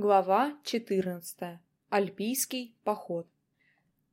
Глава 14. Альпийский поход.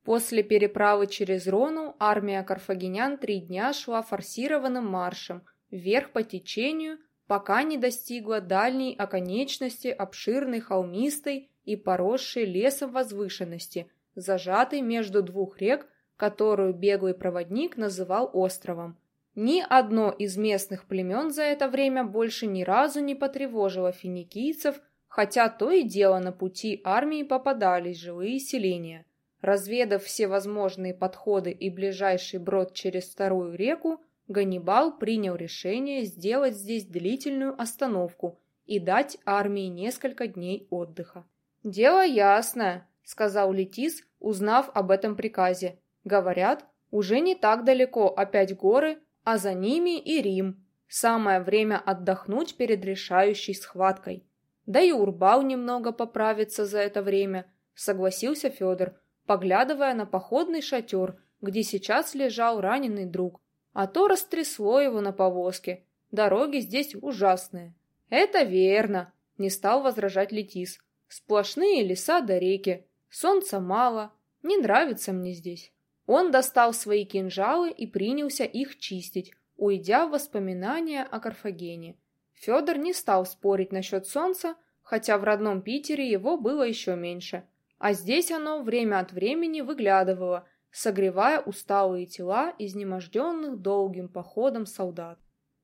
После переправы через Рону армия карфагенян три дня шла форсированным маршем вверх по течению, пока не достигла дальней оконечности обширной холмистой и поросшей лесом возвышенности, зажатой между двух рек, которую беглый проводник называл островом. Ни одно из местных племен за это время больше ни разу не потревожило финикийцев – хотя то и дело на пути армии попадались жилые селения. Разведав все возможные подходы и ближайший брод через вторую реку, Ганнибал принял решение сделать здесь длительную остановку и дать армии несколько дней отдыха. «Дело ясно», — сказал Летис, узнав об этом приказе. «Говорят, уже не так далеко опять горы, а за ними и Рим. Самое время отдохнуть перед решающей схваткой». Да и Урбал немного поправится за это время, согласился Федор, поглядывая на походный шатер, где сейчас лежал раненый друг. А то растрясло его на повозке. Дороги здесь ужасные. Это верно, не стал возражать Летис. Сплошные леса до реки. Солнца мало. Не нравится мне здесь. Он достал свои кинжалы и принялся их чистить, уйдя в воспоминания о Карфагене. Федор не стал спорить насчет солнца, хотя в родном Питере его было еще меньше. А здесь оно время от времени выглядывало, согревая усталые тела изнеможденных долгим походом солдат.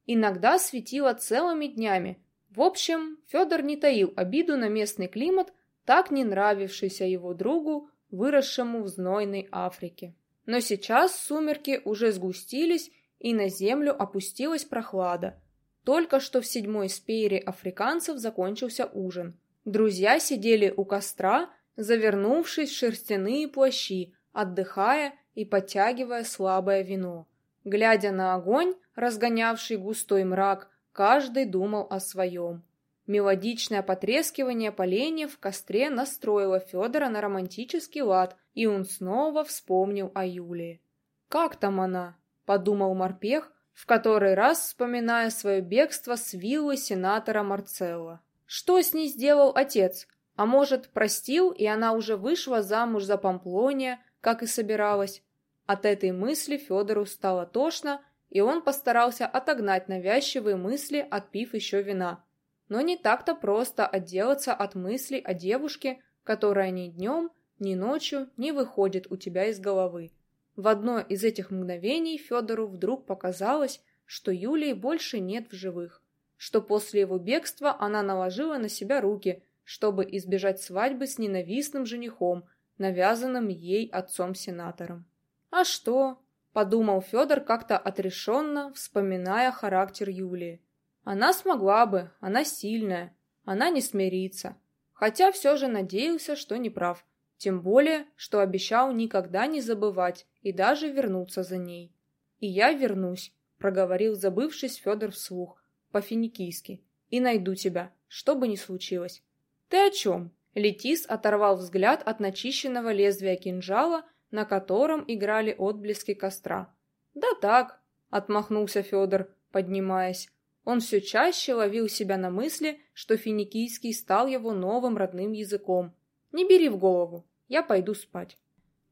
Иногда светило целыми днями. В общем, Федор не таил обиду на местный климат, так не нравившийся его другу, выросшему в знойной Африке. Но сейчас сумерки уже сгустились, и на землю опустилась прохлада, только что в седьмой спейре африканцев закончился ужин. Друзья сидели у костра, завернувшись в шерстяные плащи, отдыхая и подтягивая слабое вино. Глядя на огонь, разгонявший густой мрак, каждый думал о своем. Мелодичное потрескивание поленьев в костре настроило Федора на романтический лад, и он снова вспомнил о Юлии. «Как там она?» — подумал морпех, в который раз вспоминая свое бегство с виллы сенатора Марцелла. Что с ней сделал отец? А может, простил, и она уже вышла замуж за Памплония, как и собиралась? От этой мысли Федору стало тошно, и он постарался отогнать навязчивые мысли, отпив еще вина. Но не так-то просто отделаться от мыслей о девушке, которая ни днем, ни ночью не выходит у тебя из головы. В одно из этих мгновений Федору вдруг показалось, что Юлии больше нет в живых, что после его бегства она наложила на себя руки, чтобы избежать свадьбы с ненавистным женихом, навязанным ей отцом-сенатором. «А что?» – подумал Федор как-то отрешенно, вспоминая характер Юлии. «Она смогла бы, она сильная, она не смирится». Хотя все же надеялся, что не прав – тем более, что обещал никогда не забывать и даже вернуться за ней. «И я вернусь», — проговорил забывшись Федор вслух, по-финикийски, «и найду тебя, что бы ни случилось». «Ты о чем?» Летис оторвал взгляд от начищенного лезвия кинжала, на котором играли отблески костра. «Да так», — отмахнулся Федор, поднимаясь. Он все чаще ловил себя на мысли, что финикийский стал его новым родным языком. «Не бери в голову, я пойду спать.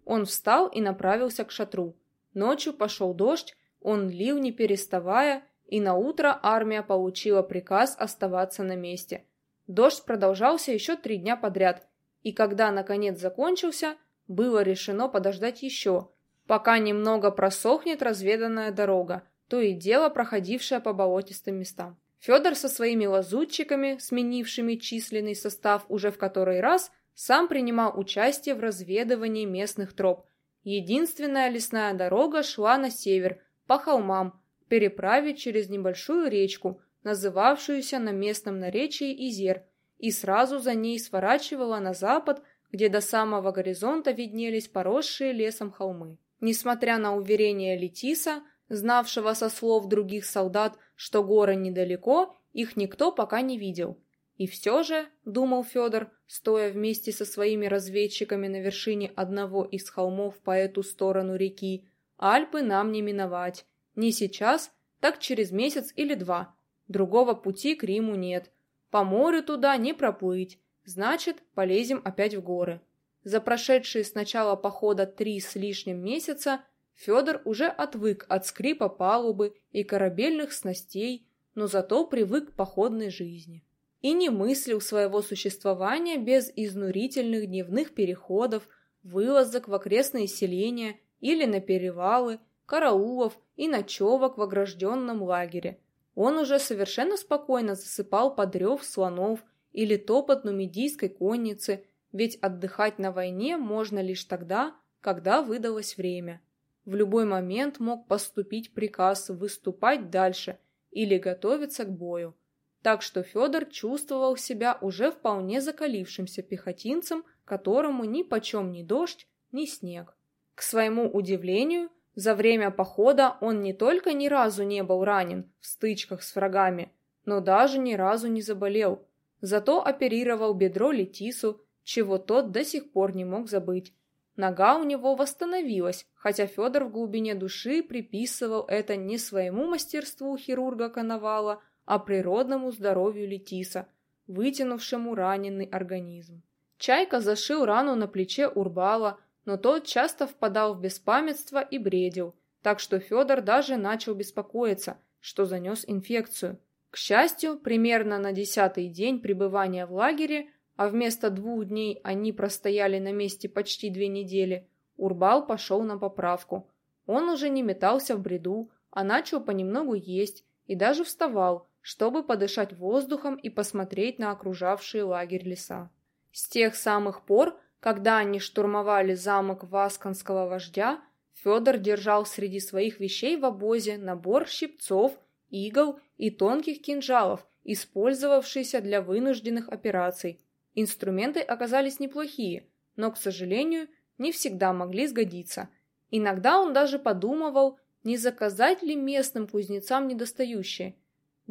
Он встал и направился к шатру. Ночью пошел дождь, он лил не переставая, и на утро армия получила приказ оставаться на месте. Дождь продолжался еще три дня подряд, и когда наконец закончился, было решено подождать еще, пока немного просохнет разведанная дорога, то и дело проходившая по болотистым местам. Федор со своими лазутчиками, сменившими численный состав уже в который раз, сам принимал участие в разведывании местных троп. Единственная лесная дорога шла на север, по холмам, переправить через небольшую речку, называвшуюся на местном наречии Изер, и сразу за ней сворачивала на запад, где до самого горизонта виднелись поросшие лесом холмы. Несмотря на уверение Летиса, знавшего со слов других солдат, что горы недалеко, их никто пока не видел. И все же, думал Федор, стоя вместе со своими разведчиками на вершине одного из холмов по эту сторону реки, Альпы нам не миновать. Не сейчас, так через месяц или два. Другого пути к Риму нет. По морю туда не проплыть. Значит, полезем опять в горы. За прошедшие с начала похода три с лишним месяца Федор уже отвык от скрипа палубы и корабельных снастей, но зато привык к походной жизни. И не мыслил своего существования без изнурительных дневных переходов, вылазок в окрестные селения или на перевалы, караулов и ночевок в огражденном лагере. Он уже совершенно спокойно засыпал под рев слонов или топот нумидийской конницы, ведь отдыхать на войне можно лишь тогда, когда выдалось время. В любой момент мог поступить приказ выступать дальше или готовиться к бою. Так что Федор чувствовал себя уже вполне закалившимся пехотинцем, которому ни почем ни дождь, ни снег. К своему удивлению, за время похода он не только ни разу не был ранен в стычках с врагами, но даже ни разу не заболел. Зато оперировал бедро Летису, чего тот до сих пор не мог забыть. Нога у него восстановилась, хотя Федор в глубине души приписывал это не своему мастерству хирурга Коновала, а природному здоровью Летиса, вытянувшему раненый организм. Чайка зашил рану на плече Урбала, но тот часто впадал в беспамятство и бредил, так что Федор даже начал беспокоиться, что занес инфекцию. К счастью, примерно на десятый день пребывания в лагере, а вместо двух дней они простояли на месте почти две недели, Урбал пошел на поправку. Он уже не метался в бреду, а начал понемногу есть и даже вставал, чтобы подышать воздухом и посмотреть на окружавшие лагерь леса. С тех самых пор, когда они штурмовали замок Васканского вождя, Федор держал среди своих вещей в обозе набор щипцов, игл и тонких кинжалов, использовавшийся для вынужденных операций. Инструменты оказались неплохие, но, к сожалению, не всегда могли сгодиться. Иногда он даже подумывал, не заказать ли местным кузнецам недостающие.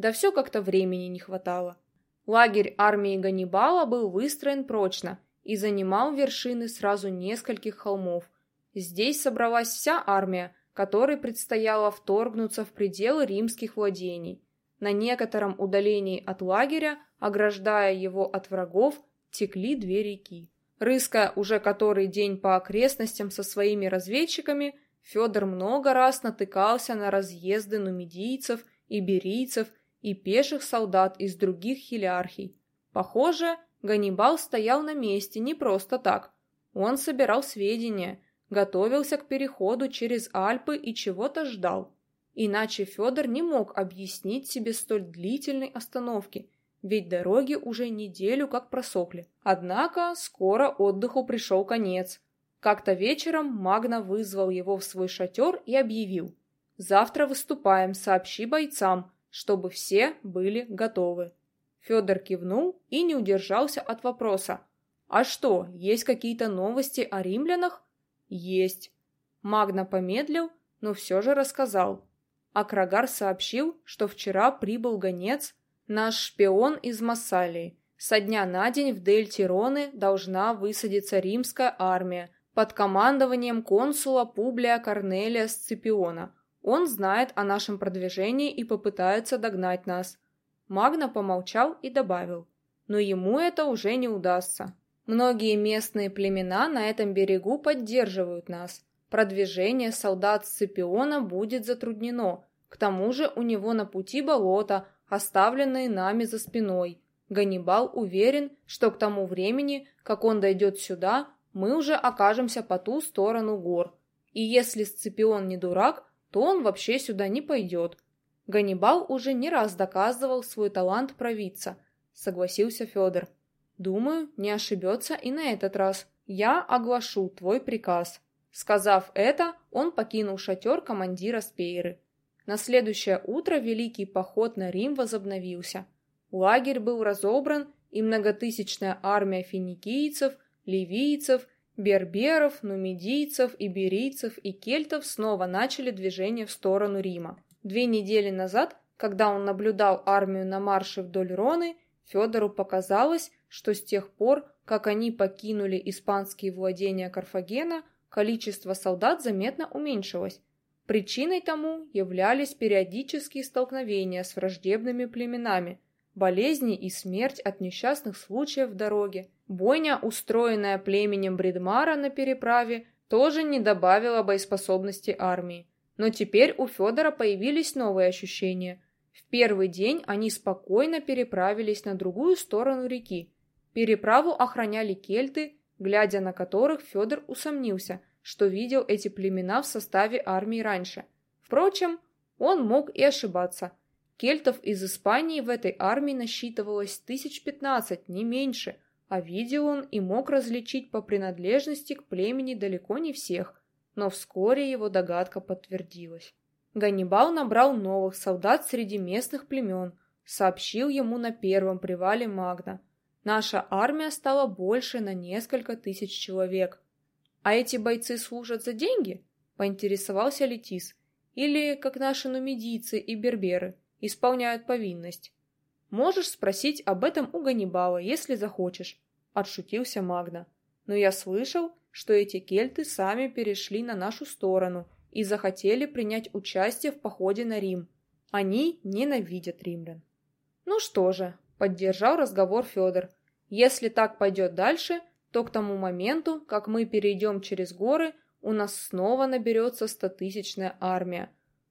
Да все как-то времени не хватало. Лагерь армии Ганнибала был выстроен прочно и занимал вершины сразу нескольких холмов. Здесь собралась вся армия, которой предстояло вторгнуться в пределы римских владений. На некотором удалении от лагеря, ограждая его от врагов, текли две реки. Рыская уже который день по окрестностям со своими разведчиками, Федор много раз натыкался на разъезды нумидийцев, иберийцев и пеших солдат из других хилиархий. Похоже, Ганнибал стоял на месте не просто так. Он собирал сведения, готовился к переходу через Альпы и чего-то ждал. Иначе Федор не мог объяснить себе столь длительной остановки, ведь дороги уже неделю как просохли. Однако скоро отдыху пришел конец. Как-то вечером Магна вызвал его в свой шатер и объявил. «Завтра выступаем, сообщи бойцам, чтобы все были готовы». Федор кивнул и не удержался от вопроса. «А что, есть какие-то новости о римлянах?» «Есть». Магна помедлил, но все же рассказал. Акрагар сообщил, что вчера прибыл гонец, наш шпион из Массалии. Со дня на день в дельте Роны должна высадиться римская армия под командованием консула Публия Корнелия Сципиона. Он знает о нашем продвижении и попытается догнать нас. Магна помолчал и добавил, но ему это уже не удастся. Многие местные племена на этом берегу поддерживают нас. Продвижение солдат Сципиона будет затруднено. К тому же у него на пути болото, оставленные нами за спиной. Ганнибал уверен, что к тому времени, как он дойдет сюда, мы уже окажемся по ту сторону гор. И если Сципион не дурак, то он вообще сюда не пойдет. Ганнибал уже не раз доказывал свой талант провидца, согласился Федор. Думаю, не ошибется и на этот раз. Я оглашу твой приказ. Сказав это, он покинул шатер командира Спейры. На следующее утро великий поход на Рим возобновился. Лагерь был разобран, и многотысячная армия финикийцев, ливийцев, берберов, нумидийцев, иберийцев и кельтов снова начали движение в сторону Рима. Две недели назад, когда он наблюдал армию на марше вдоль Роны, Федору показалось, что с тех пор, как они покинули испанские владения Карфагена, количество солдат заметно уменьшилось. Причиной тому являлись периодические столкновения с враждебными племенами. Болезни и смерть от несчастных случаев в дороге. Бойня, устроенная племенем Бредмара на переправе, тоже не добавила боеспособности армии. Но теперь у Федора появились новые ощущения. В первый день они спокойно переправились на другую сторону реки. Переправу охраняли кельты, глядя на которых Федор усомнился, что видел эти племена в составе армии раньше. Впрочем, он мог и ошибаться. Кельтов из Испании в этой армии насчитывалось тысяч пятнадцать, не меньше, а видел он и мог различить по принадлежности к племени далеко не всех, но вскоре его догадка подтвердилась. Ганнибал набрал новых солдат среди местных племен, сообщил ему на первом привале Магна. Наша армия стала больше на несколько тысяч человек. А эти бойцы служат за деньги? Поинтересовался Летис. Или, как наши нумидийцы и берберы, исполняют повинность? Можешь спросить об этом у Ганнибала, если захочешь, отшутился Магна. Но я слышал, что эти кельты сами перешли на нашу сторону и захотели принять участие в походе на Рим. Они ненавидят римлян. Ну что же, поддержал разговор Федор. Если так пойдет дальше, то к тому моменту, как мы перейдем через горы, у нас снова наберется стотысячная армия.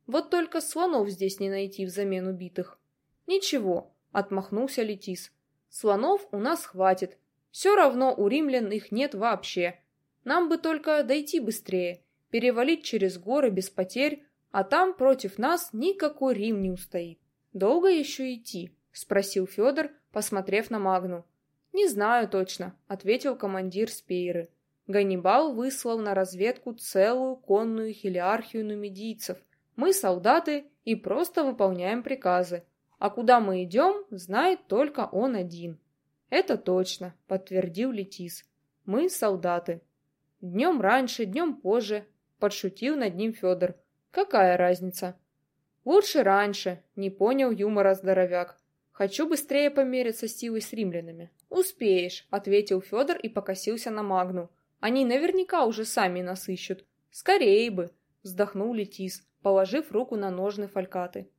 Вот только слонов здесь не найти взамен убитых. Ничего, отмахнулся Летис. Слонов у нас хватит. Все равно у римлян их нет вообще. Нам бы только дойти быстрее, перевалить через горы без потерь, а там против нас никакой Рим не устоит. Долго еще идти? спросил Федор, посмотрев на Магну. Не знаю точно, ответил командир Спейры. Ганнибал выслал на разведку целую конную хилиархию нумидийцев. Мы солдаты и просто выполняем приказы. А куда мы идем, знает только он один. Это точно, подтвердил Летис. Мы солдаты. Днем раньше, днем позже, подшутил над ним Федор. Какая разница? Лучше раньше, не понял юмора здоровяк. Хочу быстрее помериться силой с римлянами. Успеешь, ответил Федор и покосился на Магну. Они наверняка уже сами нас ищут. Скорее бы, вздохнул Летис, положив руку на ножны фалькаты.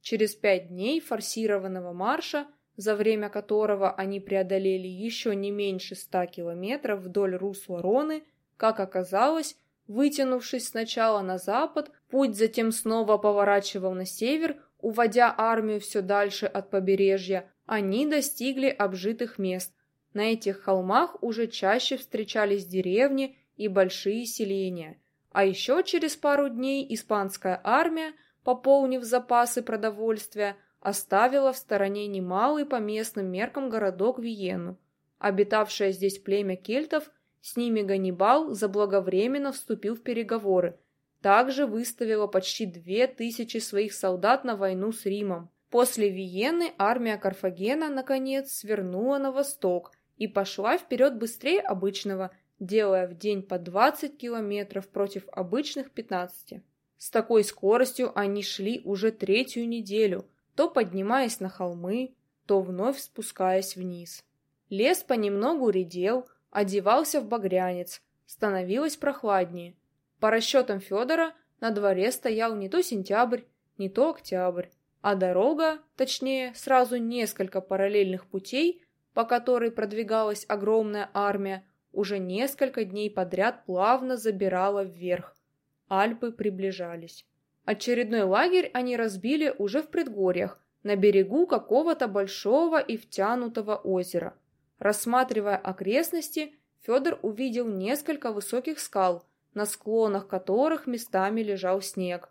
Через пять дней форсированного марша, за время которого они преодолели еще не меньше ста километров вдоль русла Роны, как оказалось, вытянувшись сначала на запад, путь затем снова поворачивал на север, уводя армию все дальше от побережья, они достигли обжитых мест. На этих холмах уже чаще встречались деревни и большие селения. А еще через пару дней испанская армия, пополнив запасы продовольствия, оставила в стороне немалый по местным меркам городок Виену. Обитавшее здесь племя кельтов с ними Ганнибал заблаговременно вступил в переговоры. Также выставила почти две тысячи своих солдат на войну с Римом. После Виены армия Карфагена, наконец, свернула на восток и пошла вперед быстрее обычного, делая в день по 20 километров против обычных 15. С такой скоростью они шли уже третью неделю, то поднимаясь на холмы, то вновь спускаясь вниз. Лес понемногу редел, одевался в багрянец, становилось прохладнее. По расчетам Федора, на дворе стоял не то сентябрь, не то октябрь, а дорога, точнее, сразу несколько параллельных путей, по которой продвигалась огромная армия, уже несколько дней подряд плавно забирала вверх. Альпы приближались. Очередной лагерь они разбили уже в предгорьях, на берегу какого-то большого и втянутого озера. Рассматривая окрестности, Федор увидел несколько высоких скал, на склонах которых местами лежал снег.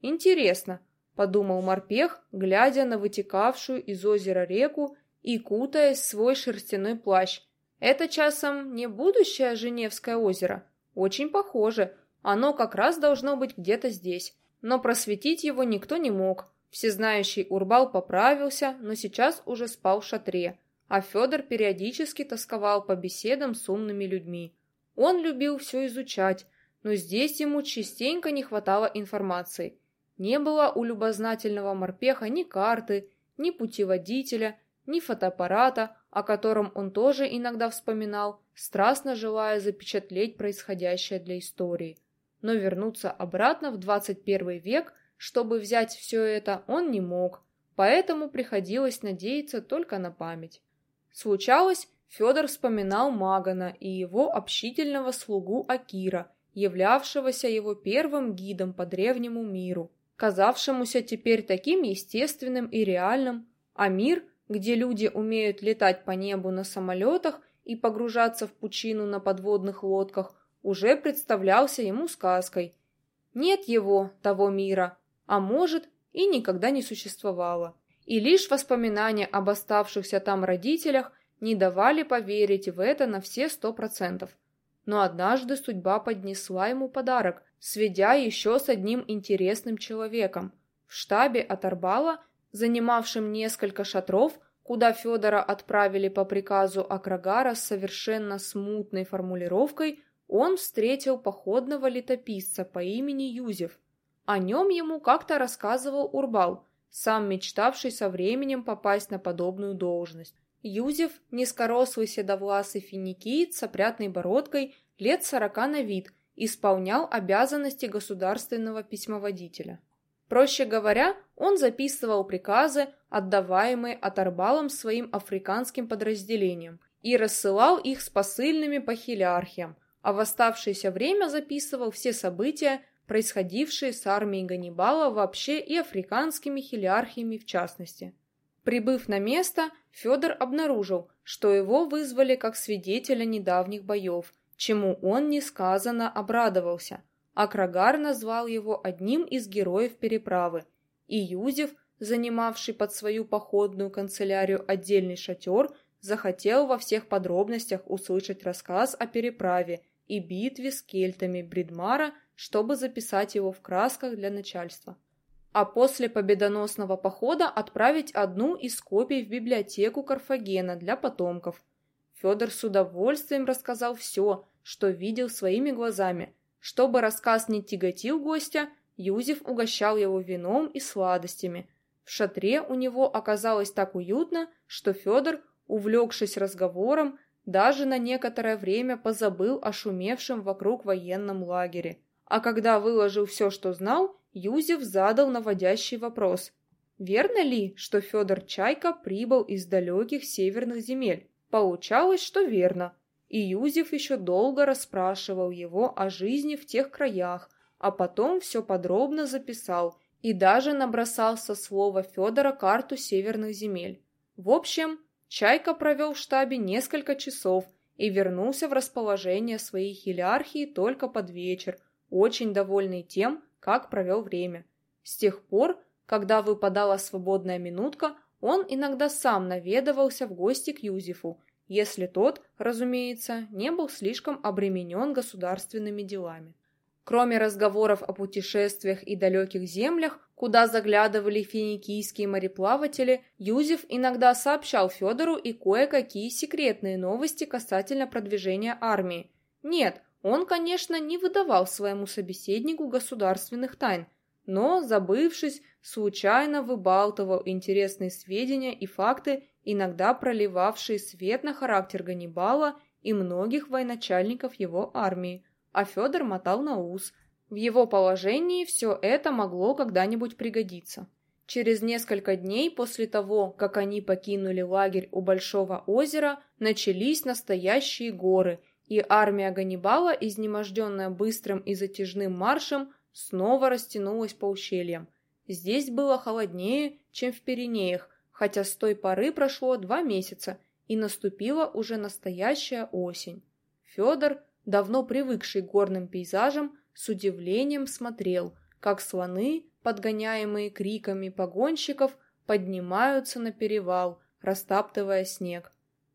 «Интересно», — подумал морпех, глядя на вытекавшую из озера реку и кутаясь в свой шерстяной плащ. «Это часом не будущее Женевское озеро? Очень похоже. Оно как раз должно быть где-то здесь. Но просветить его никто не мог. Всезнающий Урбал поправился, но сейчас уже спал в шатре а Федор периодически тосковал по беседам с умными людьми. Он любил все изучать, но здесь ему частенько не хватало информации. Не было у любознательного морпеха ни карты, ни путеводителя, ни фотоаппарата, о котором он тоже иногда вспоминал, страстно желая запечатлеть происходящее для истории. Но вернуться обратно в 21 век, чтобы взять все это, он не мог – поэтому приходилось надеяться только на память. Случалось, Федор вспоминал Магана и его общительного слугу Акира, являвшегося его первым гидом по древнему миру, казавшемуся теперь таким естественным и реальным, а мир, где люди умеют летать по небу на самолетах и погружаться в пучину на подводных лодках, уже представлялся ему сказкой. Нет его, того мира, а может и никогда не существовало. И лишь воспоминания об оставшихся там родителях не давали поверить в это на все сто процентов. Но однажды судьба поднесла ему подарок, сведя еще с одним интересным человеком. В штабе Аторбала, занимавшим несколько шатров, куда Федора отправили по приказу Акрагара с совершенно смутной формулировкой, он встретил походного летописца по имени Юзев. О нем ему как-то рассказывал Урбал, сам мечтавший со временем попасть на подобную должность. Юзев, низкорослый седовласый финикиец с опрятной бородкой, лет сорока на вид, исполнял обязанности государственного письмоводителя. Проще говоря, он записывал приказы, отдаваемые Аторбалом своим африканским подразделениям, и рассылал их с посыльными по хилиархиям, а в оставшееся время записывал все события, происходившие с армией Ганнибала вообще и африканскими хилиархиями в частности. Прибыв на место, Федор обнаружил, что его вызвали как свидетеля недавних боев, чему он несказанно обрадовался, а назвал его одним из героев переправы, и Юзев, занимавший под свою походную канцелярию отдельный шатер, захотел во всех подробностях услышать рассказ о переправе и битве с кельтами Бридмара, чтобы записать его в красках для начальства а после победоносного похода отправить одну из копий в библиотеку Карфагена для потомков. Федор с удовольствием рассказал все, что видел своими глазами. Чтобы рассказ не тяготил гостя, Юзеф угощал его вином и сладостями. В шатре у него оказалось так уютно, что Федор, увлекшись разговором, даже на некоторое время позабыл о шумевшем вокруг военном лагере. А когда выложил все, что знал, Юзев задал наводящий вопрос. Верно ли, что Федор Чайка прибыл из далеких северных земель? Получалось, что верно. И Юзев еще долго расспрашивал его о жизни в тех краях, а потом все подробно записал и даже набросал со слова Федора карту северных земель. В общем, Чайка провел в штабе несколько часов и вернулся в расположение своей хилиархии только под вечер, очень довольный тем, как провел время. С тех пор, когда выпадала свободная минутка, он иногда сам наведывался в гости к Юзефу, если тот, разумеется, не был слишком обременен государственными делами. Кроме разговоров о путешествиях и далеких землях, куда заглядывали финикийские мореплаватели, Юзеф иногда сообщал Федору и кое-какие секретные новости касательно продвижения армии. Нет, он, конечно, не выдавал своему собеседнику государственных тайн, но, забывшись, случайно выбалтывал интересные сведения и факты, иногда проливавшие свет на характер Ганнибала и многих военачальников его армии, а Федор мотал на ус. В его положении все это могло когда-нибудь пригодиться. Через несколько дней после того, как они покинули лагерь у Большого озера, начались настоящие горы – и армия Ганнибала, изнеможденная быстрым и затяжным маршем, снова растянулась по ущельям. Здесь было холоднее, чем в Пиренеях, хотя с той поры прошло два месяца, и наступила уже настоящая осень. Федор, давно привыкший к горным пейзажам, с удивлением смотрел, как слоны, подгоняемые криками погонщиков, поднимаются на перевал, растаптывая снег.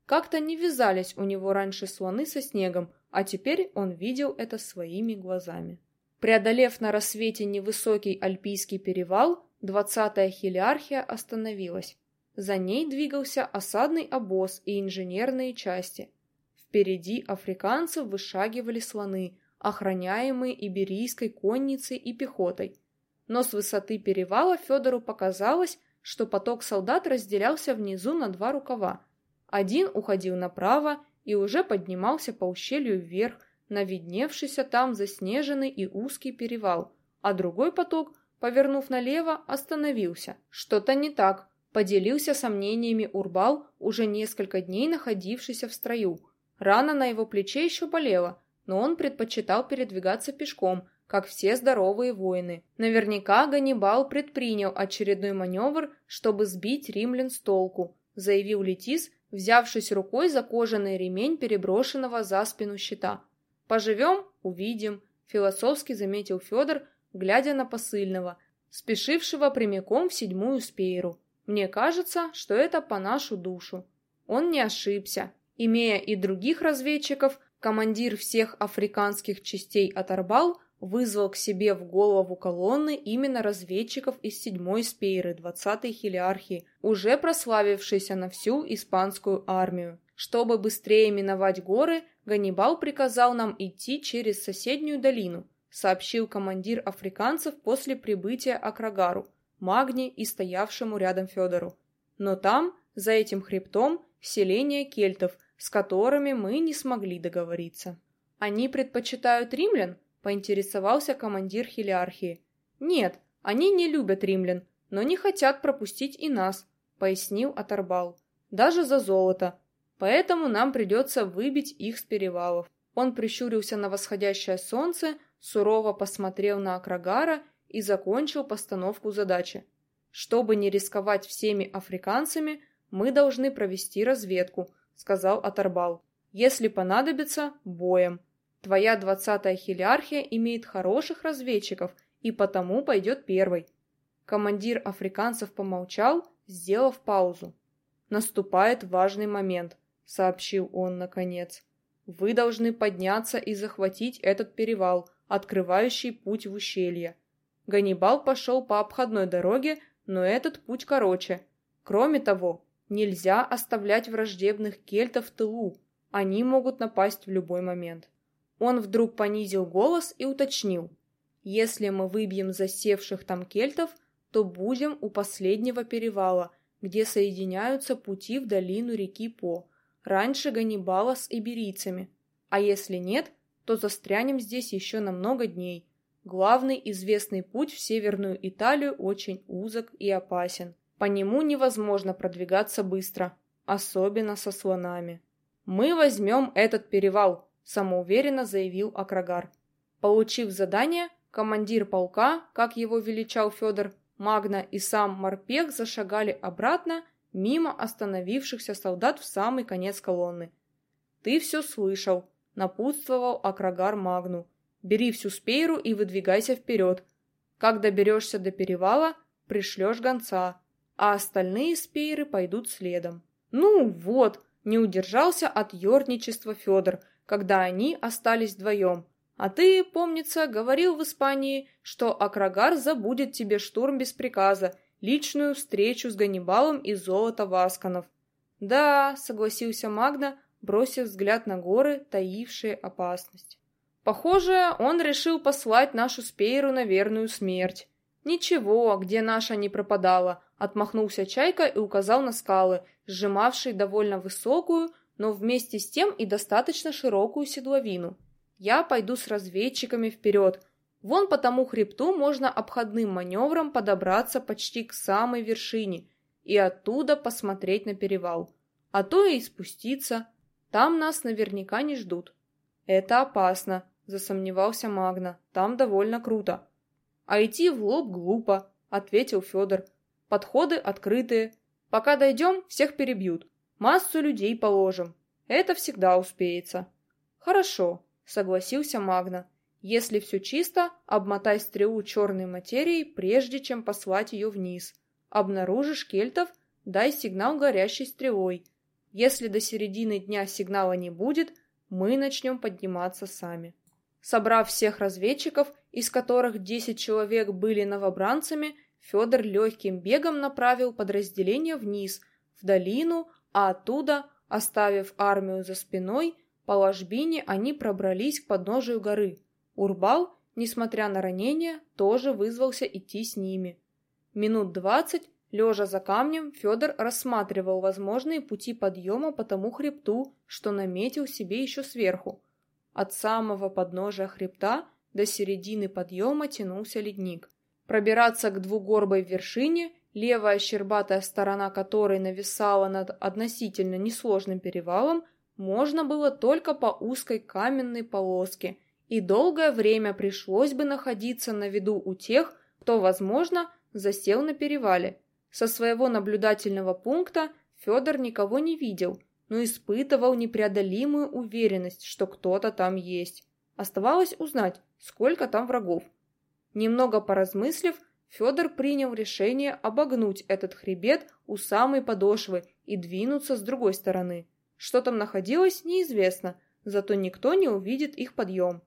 Как-то не вязались у него раньше слоны со снегом, а теперь он видел это своими глазами. Преодолев на рассвете невысокий Альпийский перевал, двадцатая хилиархия остановилась. За ней двигался осадный обоз и инженерные части. Впереди африканцев вышагивали слоны, охраняемые иберийской конницей и пехотой. Но с высоты перевала Федору показалось, что поток солдат разделялся внизу на два рукава, один уходил направо и уже поднимался по ущелью вверх, на видневшийся там заснеженный и узкий перевал, а другой поток, повернув налево, остановился. Что-то не так. Поделился сомнениями Урбал, уже несколько дней находившийся в строю. Рана на его плече еще болела, но он предпочитал передвигаться пешком, как все здоровые воины. Наверняка Ганнибал предпринял очередной маневр, чтобы сбить римлян с толку, заявил Летис, взявшись рукой за кожаный ремень переброшенного за спину щита. «Поживем — увидим», — философски заметил Федор, глядя на посыльного, спешившего прямиком в седьмую спейру. «Мне кажется, что это по нашу душу». Он не ошибся. Имея и других разведчиков, командир всех африканских частей Аторбал вызвал к себе в голову колонны именно разведчиков из седьмой спейры 20-й хилиархии, уже прославившейся на всю испанскую армию. Чтобы быстрее миновать горы, Ганнибал приказал нам идти через соседнюю долину, сообщил командир африканцев после прибытия Акрагару, Магне и стоявшему рядом Федору. Но там, за этим хребтом, селение кельтов, с которыми мы не смогли договориться. Они предпочитают римлян? поинтересовался командир хилиархии. «Нет, они не любят римлян, но не хотят пропустить и нас», — пояснил Аторбал. «Даже за золото. Поэтому нам придется выбить их с перевалов». Он прищурился на восходящее солнце, сурово посмотрел на Акрагара и закончил постановку задачи. «Чтобы не рисковать всеми африканцами, мы должны провести разведку», — сказал Аторбал. «Если понадобится, боем. Твоя двадцатая хилиархия имеет хороших разведчиков и потому пойдет первой. Командир африканцев помолчал, сделав паузу. Наступает важный момент, сообщил он наконец. Вы должны подняться и захватить этот перевал, открывающий путь в ущелье. Ганнибал пошел по обходной дороге, но этот путь короче. Кроме того, нельзя оставлять враждебных кельтов в тылу. Они могут напасть в любой момент. Он вдруг понизил голос и уточнил. «Если мы выбьем засевших там кельтов, то будем у последнего перевала, где соединяются пути в долину реки По, раньше Ганнибала с иберийцами. А если нет, то застрянем здесь еще на много дней. Главный известный путь в Северную Италию очень узок и опасен. По нему невозможно продвигаться быстро, особенно со слонами. Мы возьмем этот перевал, самоуверенно заявил Акрагар. Получив задание, командир полка, как его величал Федор, Магна и сам Морпех зашагали обратно мимо остановившихся солдат в самый конец колонны. «Ты все слышал», — напутствовал Акрагар Магну. «Бери всю спейру и выдвигайся вперед. Как доберешься до перевала, пришлешь гонца, а остальные спейры пойдут следом». «Ну вот», — не удержался от ерничества Федор, — когда они остались вдвоем. А ты, помнится, говорил в Испании, что Акрагар забудет тебе штурм без приказа, личную встречу с Ганнибалом и золото Васканов. Да, согласился Магна, бросив взгляд на горы, таившие опасность. Похоже, он решил послать нашу спейру на верную смерть. Ничего, где наша не пропадала, отмахнулся Чайка и указал на скалы, сжимавшие довольно высокую, но вместе с тем и достаточно широкую седловину. Я пойду с разведчиками вперед. Вон по тому хребту можно обходным маневром подобраться почти к самой вершине и оттуда посмотреть на перевал. А то и спуститься. Там нас наверняка не ждут. Это опасно, засомневался Магна. Там довольно круто. А идти в лоб глупо, ответил Федор. Подходы открытые. Пока дойдем, всех перебьют. Массу людей положим. Это всегда успеется. Хорошо, согласился Магна. Если все чисто, обмотай стрелу черной материей, прежде чем послать ее вниз. Обнаружишь кельтов, дай сигнал горящей стрелой. Если до середины дня сигнала не будет, мы начнем подниматься сами. Собрав всех разведчиков, из которых 10 человек были новобранцами, Федор легким бегом направил подразделение вниз, в долину, а оттуда, оставив армию за спиной, по ложбине они пробрались к подножию горы. Урбал, несмотря на ранение, тоже вызвался идти с ними. Минут двадцать, лежа за камнем, Федор рассматривал возможные пути подъема по тому хребту, что наметил себе еще сверху. От самого подножия хребта до середины подъема тянулся ледник. Пробираться к двугорбой вершине левая щербатая сторона которой нависала над относительно несложным перевалом, можно было только по узкой каменной полоске, и долгое время пришлось бы находиться на виду у тех, кто, возможно, засел на перевале. Со своего наблюдательного пункта Федор никого не видел, но испытывал непреодолимую уверенность, что кто-то там есть. Оставалось узнать, сколько там врагов. Немного поразмыслив, Федор принял решение обогнуть этот хребет у самой подошвы и двинуться с другой стороны. Что там находилось, неизвестно, зато никто не увидит их подъем.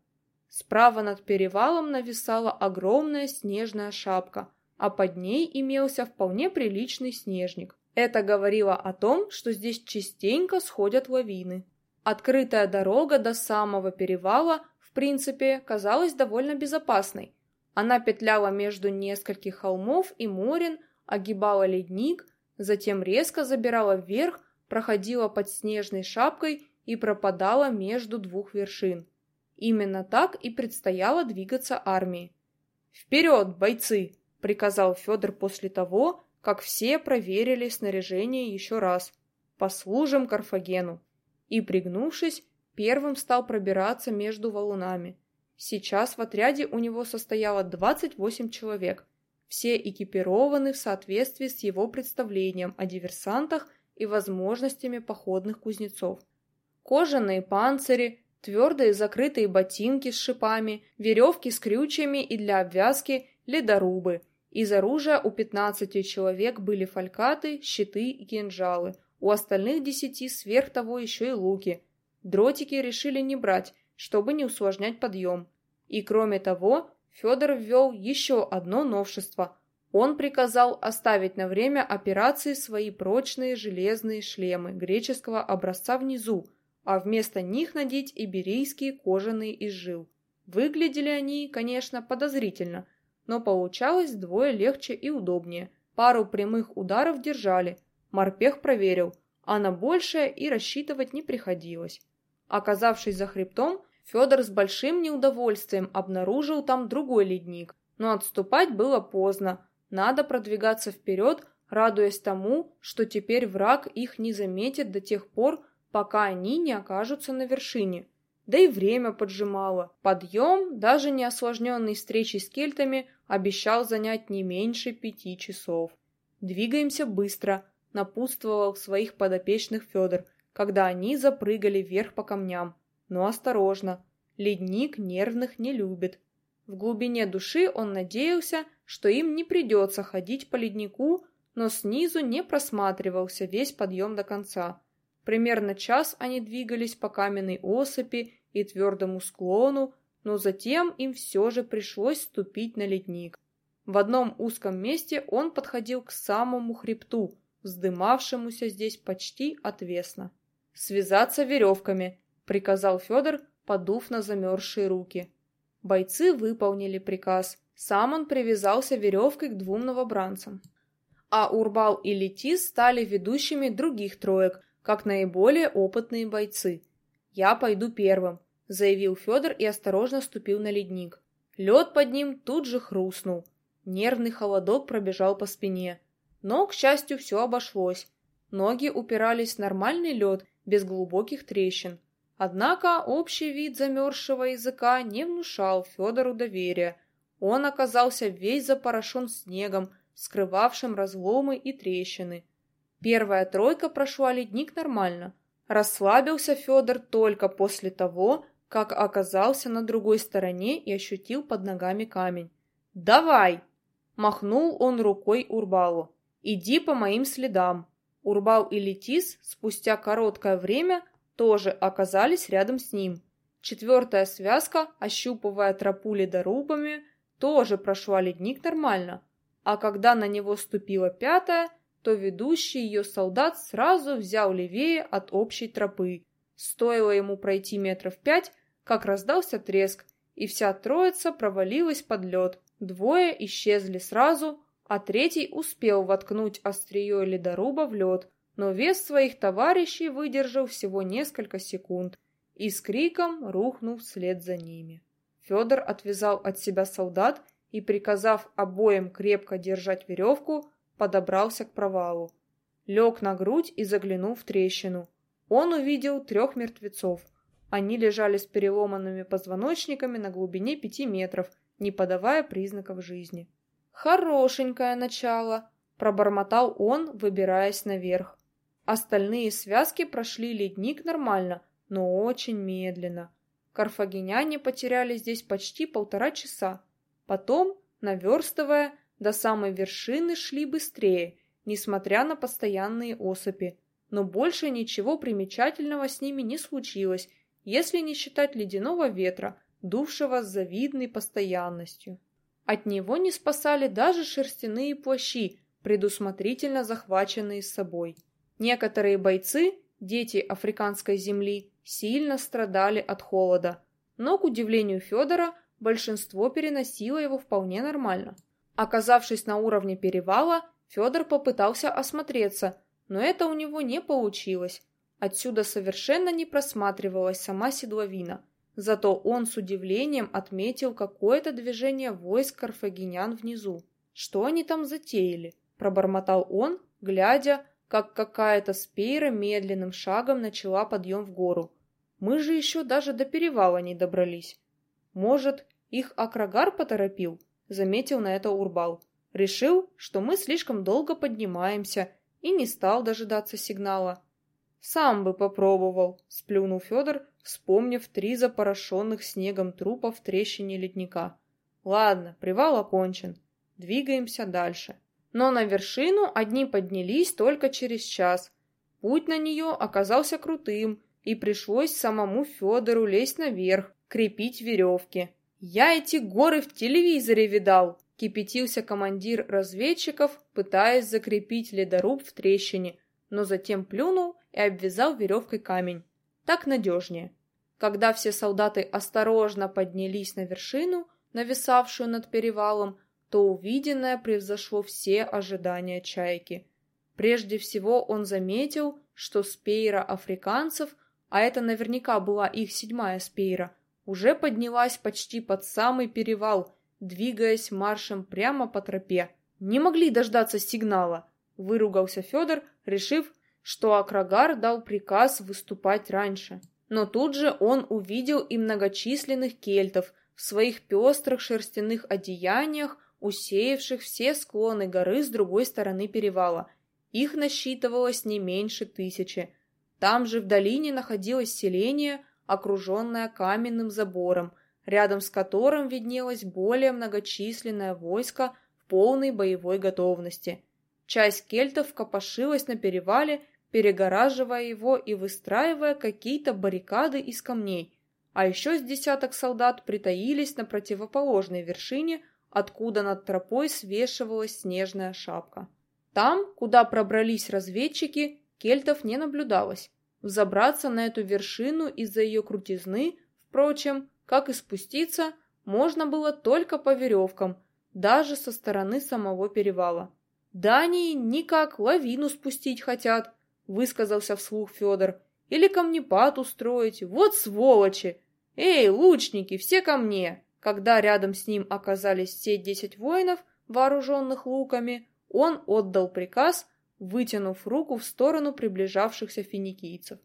Справа над перевалом нависала огромная снежная шапка, а под ней имелся вполне приличный снежник. Это говорило о том, что здесь частенько сходят лавины. Открытая дорога до самого перевала, в принципе, казалась довольно безопасной. Она петляла между нескольких холмов и морен, огибала ледник, затем резко забирала вверх, проходила под снежной шапкой и пропадала между двух вершин. Именно так и предстояло двигаться армии. «Вперед, бойцы!» — приказал Федор после того, как все проверили снаряжение еще раз. «Послужим Карфагену!» И, пригнувшись, первым стал пробираться между валунами. Сейчас в отряде у него состояло 28 человек. Все экипированы в соответствии с его представлением о диверсантах и возможностями походных кузнецов. Кожаные панцири, твердые закрытые ботинки с шипами, веревки с крючьями и для обвязки ледорубы – из оружия у 15 человек были фалькаты, щиты и кинжалы, у остальных десяти сверх того еще и луки. Дротики решили не брать, чтобы не усложнять подъем. И кроме того, Федор ввел еще одно новшество. Он приказал оставить на время операции свои прочные железные шлемы греческого образца внизу, а вместо них надеть иберийские кожаные из жил. Выглядели они, конечно, подозрительно – но получалось вдвое легче и удобнее. Пару прямых ударов держали, морпех проверил, а на большее и рассчитывать не приходилось. Оказавшись за хребтом, Федор с большим неудовольствием обнаружил там другой ледник, но отступать было поздно, надо продвигаться вперед, радуясь тому, что теперь враг их не заметит до тех пор, пока они не окажутся на вершине да и время поджимало. Подъем, даже не осложненный встречей с кельтами, обещал занять не меньше пяти часов. «Двигаемся быстро», — напутствовал своих подопечных Федор, когда они запрыгали вверх по камням. «Но осторожно, ледник нервных не любит». В глубине души он надеялся, что им не придется ходить по леднику, но снизу не просматривался весь подъем до конца. Примерно час они двигались по каменной осыпи и твердому склону, но затем им все же пришлось ступить на ледник. В одном узком месте он подходил к самому хребту, вздымавшемуся здесь почти отвесно. «Связаться веревками», — приказал Федор, подув на замерзшие руки. Бойцы выполнили приказ. Сам он привязался веревкой к двум новобранцам. А Урбал и Летис стали ведущими других троек, как наиболее опытные бойцы. «Я пойду первым», — заявил Федор и осторожно ступил на ледник. Лед под ним тут же хрустнул. Нервный холодок пробежал по спине. Но, к счастью, все обошлось. Ноги упирались в нормальный лед, без глубоких трещин. Однако общий вид замерзшего языка не внушал Федору доверия. Он оказался весь запорошен снегом, скрывавшим разломы и трещины. Первая тройка прошла ледник нормально, Расслабился Федор только после того, как оказался на другой стороне и ощутил под ногами камень. «Давай!» – махнул он рукой Урбалу. «Иди по моим следам». Урбал и Летис спустя короткое время тоже оказались рядом с ним. Четвертая связка, ощупывая тропу ледорубами, тоже прошла ледник нормально, а когда на него ступила пятая – то ведущий ее солдат сразу взял левее от общей тропы. Стоило ему пройти метров пять, как раздался треск, и вся троица провалилась под лед. Двое исчезли сразу, а третий успел воткнуть острие ледоруба в лед, но вес своих товарищей выдержал всего несколько секунд и с криком рухнул вслед за ними. Федор отвязал от себя солдат и, приказав обоим крепко держать веревку, подобрался к провалу. Лег на грудь и заглянул в трещину. Он увидел трех мертвецов. Они лежали с переломанными позвоночниками на глубине пяти метров, не подавая признаков жизни. «Хорошенькое начало», — пробормотал он, выбираясь наверх. Остальные связки прошли ледник нормально, но очень медленно. Карфагеняне потеряли здесь почти полтора часа. Потом, наверстывая, до самой вершины шли быстрее, несмотря на постоянные осыпи. Но больше ничего примечательного с ними не случилось, если не считать ледяного ветра, дувшего с завидной постоянностью. От него не спасали даже шерстяные плащи, предусмотрительно захваченные с собой. Некоторые бойцы, дети африканской земли, сильно страдали от холода, но, к удивлению Федора, большинство переносило его вполне нормально. Оказавшись на уровне перевала, Федор попытался осмотреться, но это у него не получилось. Отсюда совершенно не просматривалась сама седловина. Зато он с удивлением отметил какое-то движение войск карфагенян внизу. Что они там затеяли? Пробормотал он, глядя, как какая-то спейра медленным шагом начала подъем в гору. Мы же еще даже до перевала не добрались. Может, их Акрагар поторопил? Заметил на это Урбал. Решил, что мы слишком долго поднимаемся, и не стал дожидаться сигнала. Сам бы попробовал, сплюнул Федор, вспомнив три запорошенных снегом трупа в трещине ледника. Ладно, привал окончен. Двигаемся дальше. Но на вершину одни поднялись только через час. Путь на нее оказался крутым, и пришлось самому Федору лезть наверх, крепить веревки. «Я эти горы в телевизоре видал!» — кипятился командир разведчиков, пытаясь закрепить ледоруб в трещине, но затем плюнул и обвязал веревкой камень. Так надежнее. Когда все солдаты осторожно поднялись на вершину, нависавшую над перевалом, то увиденное превзошло все ожидания чайки. Прежде всего он заметил, что спейра африканцев, а это наверняка была их седьмая спейра, уже поднялась почти под самый перевал, двигаясь маршем прямо по тропе. Не могли дождаться сигнала, выругался Федор, решив, что Акрагар дал приказ выступать раньше. Но тут же он увидел и многочисленных кельтов в своих пестрых шерстяных одеяниях, усеявших все склоны горы с другой стороны перевала. Их насчитывалось не меньше тысячи. Там же в долине находилось селение, окруженное каменным забором, рядом с которым виднелось более многочисленное войско в полной боевой готовности. Часть кельтов копошилась на перевале, перегораживая его и выстраивая какие-то баррикады из камней, а еще с десяток солдат притаились на противоположной вершине, откуда над тропой свешивалась снежная шапка. Там, куда пробрались разведчики, кельтов не наблюдалось. Взобраться на эту вершину из-за ее крутизны, впрочем, как и спуститься, можно было только по веревкам, даже со стороны самого перевала. «Да они никак лавину спустить хотят», — высказался вслух Федор. «Или камнепад устроить. Вот сволочи! Эй, лучники, все ко мне!» Когда рядом с ним оказались все десять воинов, вооруженных луками, он отдал приказ, вытянув руку в сторону приближавшихся финикийцев.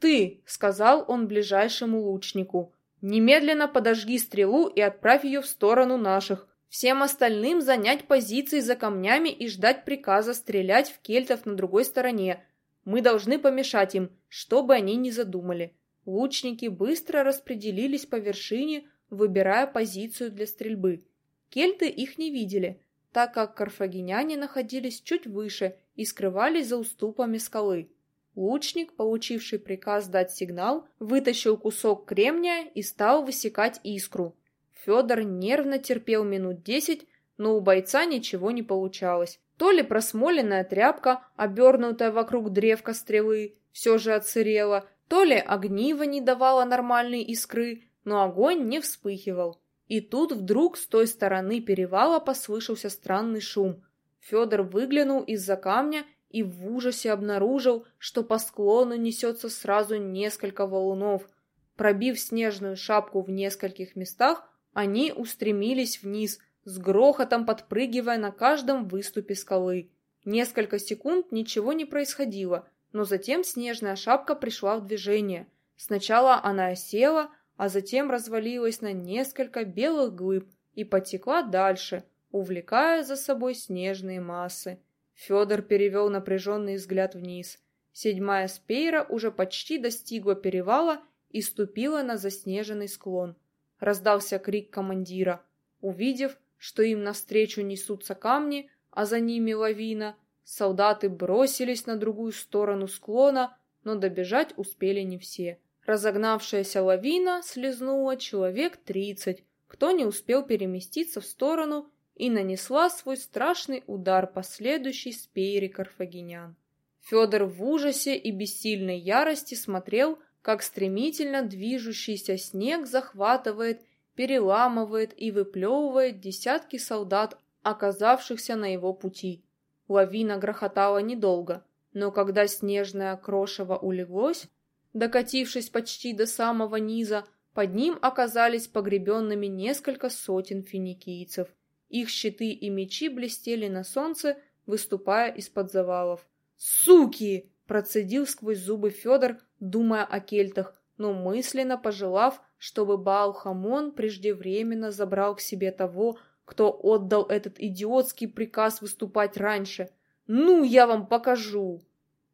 «Ты!» — сказал он ближайшему лучнику. «Немедленно подожги стрелу и отправь ее в сторону наших. Всем остальным занять позиции за камнями и ждать приказа стрелять в кельтов на другой стороне. Мы должны помешать им, что бы они ни задумали». Лучники быстро распределились по вершине, выбирая позицию для стрельбы. Кельты их не видели, так как карфагеняне находились чуть выше и скрывались за уступами скалы. Лучник, получивший приказ дать сигнал, вытащил кусок кремня и стал высекать искру. Федор нервно терпел минут десять, но у бойца ничего не получалось. То ли просмоленная тряпка, обернутая вокруг древка стрелы, все же отсырела, то ли огниво не давало нормальной искры, но огонь не вспыхивал. И тут вдруг с той стороны перевала послышался странный шум. Федор выглянул из-за камня и в ужасе обнаружил, что по склону несется сразу несколько валунов. Пробив снежную шапку в нескольких местах, они устремились вниз, с грохотом подпрыгивая на каждом выступе скалы. Несколько секунд ничего не происходило, но затем снежная шапка пришла в движение. Сначала она осела, а затем развалилась на несколько белых глыб и потекла дальше, увлекая за собой снежные массы. Федор перевел напряженный взгляд вниз. Седьмая спейра уже почти достигла перевала и ступила на заснеженный склон. Раздался крик командира. Увидев, что им навстречу несутся камни, а за ними лавина, солдаты бросились на другую сторону склона, но добежать успели не все. Разогнавшаяся лавина слезнула человек тридцать, кто не успел переместиться в сторону и нанесла свой страшный удар последующей спейре карфагенян. Федор в ужасе и бессильной ярости смотрел, как стремительно движущийся снег захватывает, переламывает и выплевывает десятки солдат, оказавшихся на его пути. Лавина грохотала недолго, но когда снежное крошево улеглось, докатившись почти до самого низа, под ним оказались погребенными несколько сотен финикийцев. Их щиты и мечи блестели на солнце, выступая из-под завалов. «Суки!» — процедил сквозь зубы Федор, думая о кельтах, но мысленно пожелав, чтобы Баал-Хамон преждевременно забрал к себе того, кто отдал этот идиотский приказ выступать раньше. «Ну, я вам покажу!»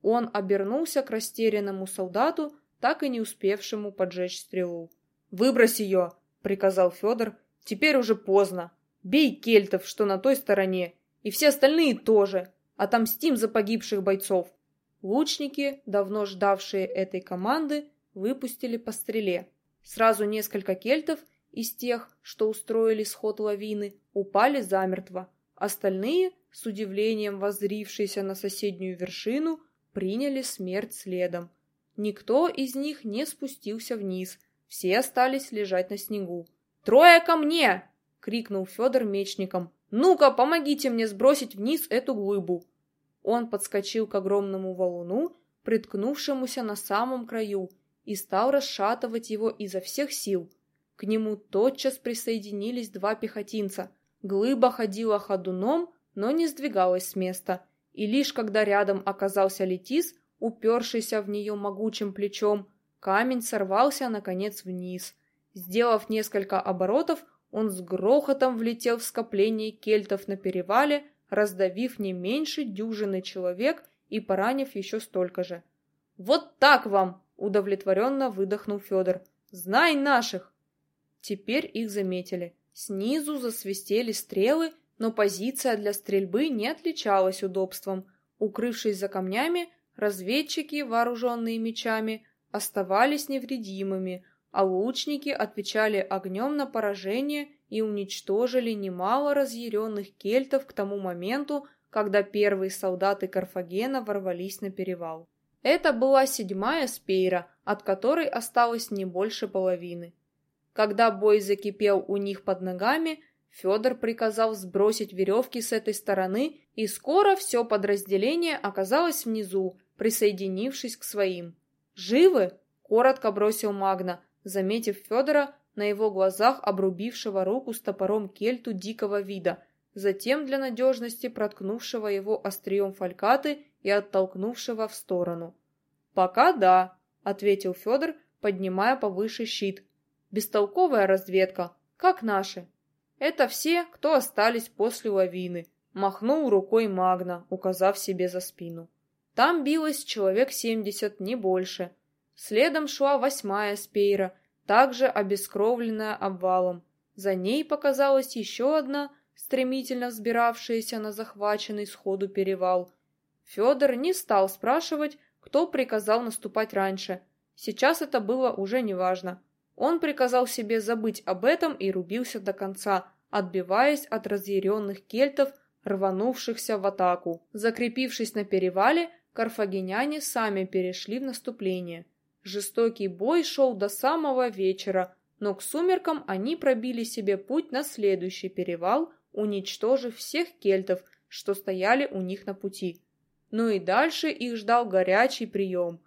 Он обернулся к растерянному солдату, так и не успевшему поджечь стрелу. «Выбрось ее!» — приказал Федор. «Теперь уже поздно. Бей кельтов, что на той стороне, и все остальные тоже. Отомстим за погибших бойцов». Лучники, давно ждавшие этой команды, выпустили по стреле. Сразу несколько кельтов из тех, что устроили сход лавины, упали замертво. Остальные, с удивлением воззрившиеся на соседнюю вершину, приняли смерть следом. Никто из них не спустился вниз, все остались лежать на снегу. «Трое ко мне!» — крикнул Федор мечником. «Ну-ка, помогите мне сбросить вниз эту глыбу!» Он подскочил к огромному валуну, приткнувшемуся на самом краю, и стал расшатывать его изо всех сил. К нему тотчас присоединились два пехотинца. Глыба ходила ходуном, но не сдвигалась с места, и лишь когда рядом оказался Летис, упершийся в нее могучим плечом, Камень сорвался, наконец, вниз. Сделав несколько оборотов, он с грохотом влетел в скопление кельтов на перевале, раздавив не меньше дюжины человек и поранив еще столько же. «Вот так вам!» — удовлетворенно выдохнул Федор. «Знай наших!» Теперь их заметили. Снизу засвистели стрелы, но позиция для стрельбы не отличалась удобством. Укрывшись за камнями, разведчики, вооруженные мечами, оставались невредимыми, а лучники отвечали огнем на поражение и уничтожили немало разъяренных кельтов к тому моменту, когда первые солдаты Карфагена ворвались на перевал. Это была седьмая спейра, от которой осталось не больше половины. Когда бой закипел у них под ногами, Федор приказал сбросить веревки с этой стороны, и скоро все подразделение оказалось внизу, присоединившись к своим. «Живы?» — коротко бросил Магна, заметив Федора на его глазах обрубившего руку с топором кельту дикого вида, затем для надежности проткнувшего его острием фалькаты и оттолкнувшего в сторону. «Пока да», — ответил Федор, поднимая повыше щит. «Бестолковая разведка, как наши. Это все, кто остались после лавины», — махнул рукой Магна, указав себе за спину. Там билось человек семьдесят, не больше. Следом шла восьмая спейра, также обескровленная обвалом. За ней показалась еще одна, стремительно взбиравшаяся на захваченный сходу перевал. Федор не стал спрашивать, кто приказал наступать раньше. Сейчас это было уже неважно. Он приказал себе забыть об этом и рубился до конца, отбиваясь от разъяренных кельтов, рванувшихся в атаку. Закрепившись на перевале, карфагеняне сами перешли в наступление. Жестокий бой шел до самого вечера, но к сумеркам они пробили себе путь на следующий перевал, уничтожив всех кельтов, что стояли у них на пути. Ну и дальше их ждал горячий прием.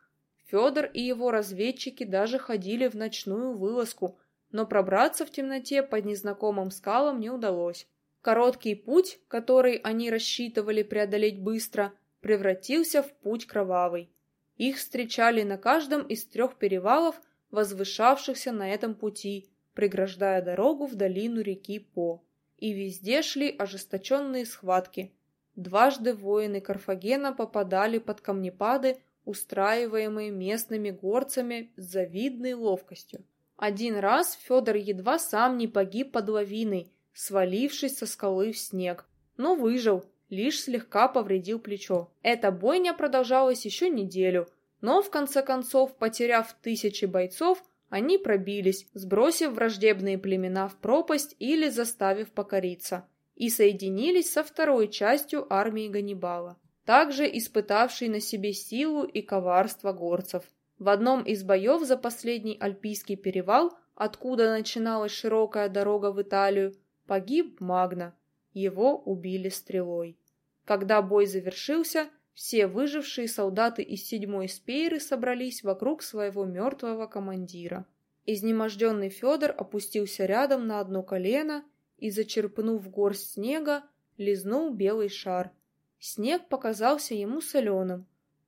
Федор и его разведчики даже ходили в ночную вылазку, но пробраться в темноте под незнакомым скалам не удалось. Короткий путь, который они рассчитывали преодолеть быстро, превратился в путь кровавый. Их встречали на каждом из трех перевалов, возвышавшихся на этом пути, преграждая дорогу в долину реки По. И везде шли ожесточенные схватки. Дважды воины Карфагена попадали под камнепады, устраиваемые местными горцами с завидной ловкостью. Один раз Федор едва сам не погиб под лавиной, свалившись со скалы в снег, но выжил, лишь слегка повредил плечо. Эта бойня продолжалась еще неделю, но в конце концов, потеряв тысячи бойцов, они пробились, сбросив враждебные племена в пропасть или заставив покориться, и соединились со второй частью армии Ганнибала, также испытавшей на себе силу и коварство горцев. В одном из боев за последний Альпийский перевал, откуда начиналась широкая дорога в Италию, погиб Магна. Его убили стрелой. Когда бой завершился, все выжившие солдаты из седьмой спейры собрались вокруг своего мертвого командира. Изнеможденный Федор опустился рядом на одно колено и, зачерпнув горсть снега, лизнул белый шар. Снег показался ему соленым.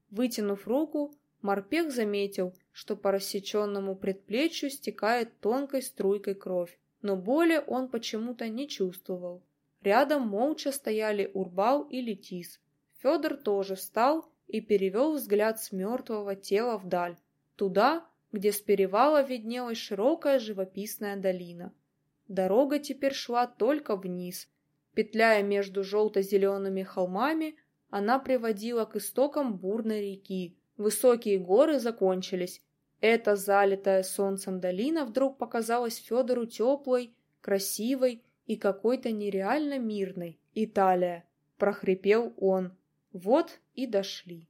Вытянув руку, морпех заметил, что по рассеченному предплечью стекает тонкой струйкой кровь, но боли он почему-то не чувствовал. Рядом молча стояли Урбал и Летис. Федор тоже встал и перевел взгляд с мертвого тела вдаль, туда, где с перевала виднелась широкая живописная долина. Дорога теперь шла только вниз. Петляя между желто-зелеными холмами, она приводила к истокам бурной реки. Высокие горы закончились. Эта залитая солнцем долина вдруг показалась Федору теплой, красивой и какой-то нереально мирной. «Италия!» — прохрипел он. Вот и дошли.